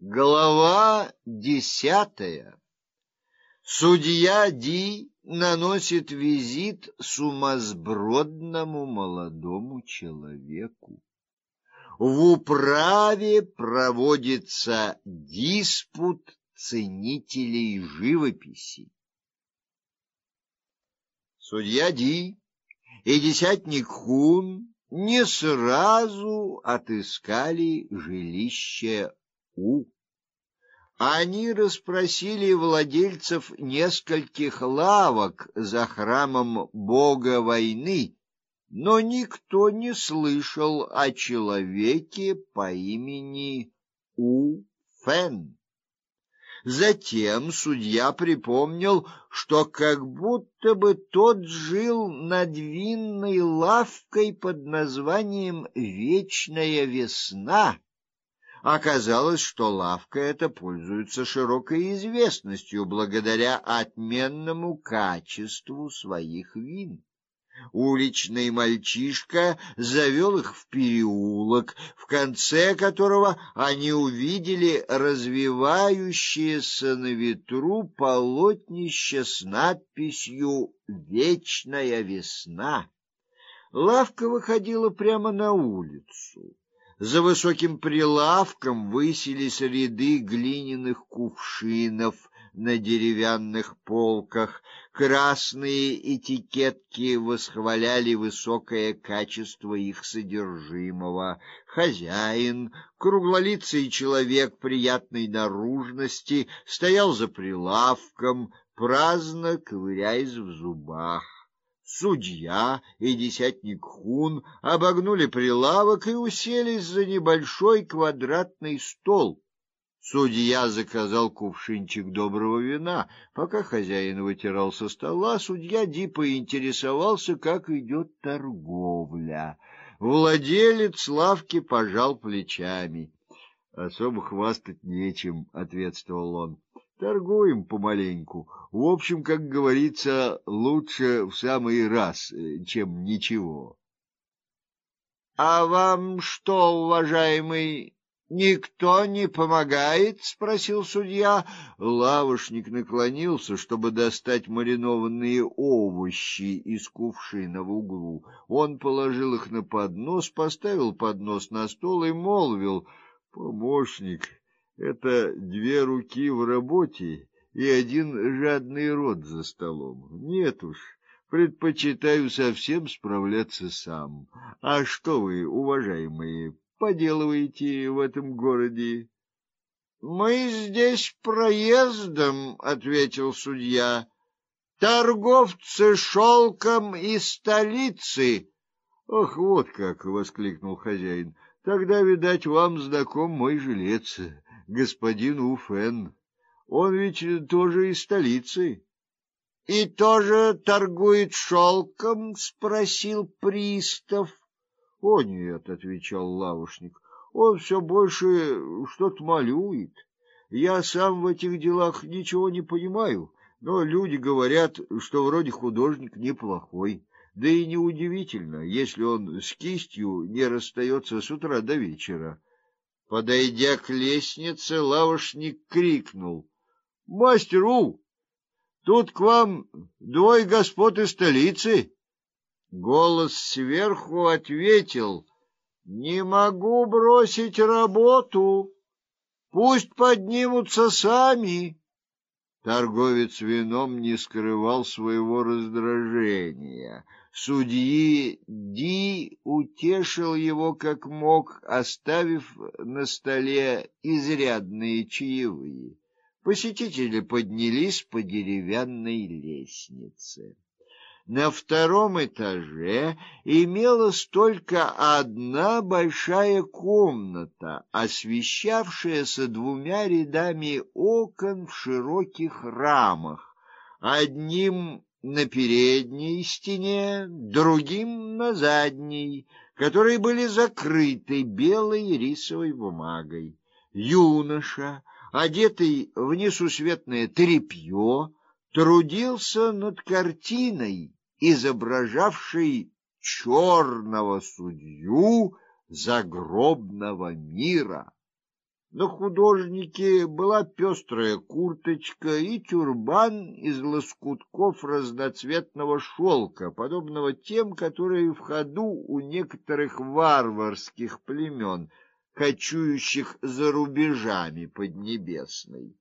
Глава десятая. Судья Ди наносит визит сумасбродному молодому человеку. В управе проводится диспут ценителей живописи. Судья Ди и десятник Хун не сразу отыскали жилище У. Они расспросили владельцев нескольких лавок за храмом бога войны, но никто не слышал о человеке по имени У Фэн. Затем судья припомнил, что как будто бы тот жил над винной лавкой под названием Вечная весна. Оказалось, что лавка эта пользуется широкой известностью благодаря отменному качеству своих вин. Уличный мальчишка завел их в переулок, в конце которого они увидели развивающееся на ветру полотнище с надписью «Вечная весна». Лавка выходила прямо на улицу. За высоким прилавком высились ряды глиняных кувшинов на деревянных полках. Красные этикетки восхваляли высокое качество их содержимого. Хозяин, круглолицый человек приятной наружности, стоял за прилавком, праздно ковыряясь в зубах. Судья и десятник Хун обогнули прилавок и уселись за небольшой квадратный стол. Судья заказал кувшинчик доброго вина. Пока хозяин вытирал со стола, судья Ди поинтересовался, как идет торговля. Владелец лавки пожал плечами. Особо хвастать нечем, ответствовал он. Торгуем помаленьку. В общем, как говорится, лучше в самый раз, э, чем ничего. А вам что, уважаемый, никто не помогает? спросил судья. Лавошник наклонился, чтобы достать маринованные овощи из кувшина в углу. Он положил их на поднос, поставил поднос на стол и молвил: "Помощник, это две руки в работе и один жадный рот за столом. Нет уж, предпочитаю совсем справляться сам. А что вы, уважаемые, поделываете в этом городе? Мы здесь проездом, ответил судья. Торговцы шелком из столицы. Ох, вот как, воскликнул хозяин. Тогда, видать, вам знаком мой жилец господин Уфен. Он ведь тоже из столицы. — И тоже торгует шелком? — спросил пристав. — О, нет, — отвечал лавушник, — он все больше что-то малюет. Я сам в этих делах ничего не понимаю, но люди говорят, что вроде художник неплохой. Да и неудивительно, если он с кистью не расстается с утра до вечера. Подойдя к лестнице, лавошник крикнул: "Мастеру, тут к вам двое господ из столицы". Голос сверху ответил: "Не могу бросить работу. Пусть поднимутся сами". Торговец вином не скрывал своего раздражения. Судьи Ди утешил его как мог, оставив на столе изрядные чаевые. Посетители поднялись по деревянной лестнице. На втором этаже имелась только одна большая комната, освещавшаяся двумя рядами окон в широких рамах. Одним на передней стене, другим на задней, которые были закрыты белой рисовой бумагой. Юноша, одетый в несусветное тряпье, трудился над картиной, изображавшей черного судью загробного мира. На художнике была пестрая курточка и тюрбан из лоскутков разноцветного шелка, подобного тем, которые в ходу у некоторых варварских племен, кочующих за рубежами Поднебесной.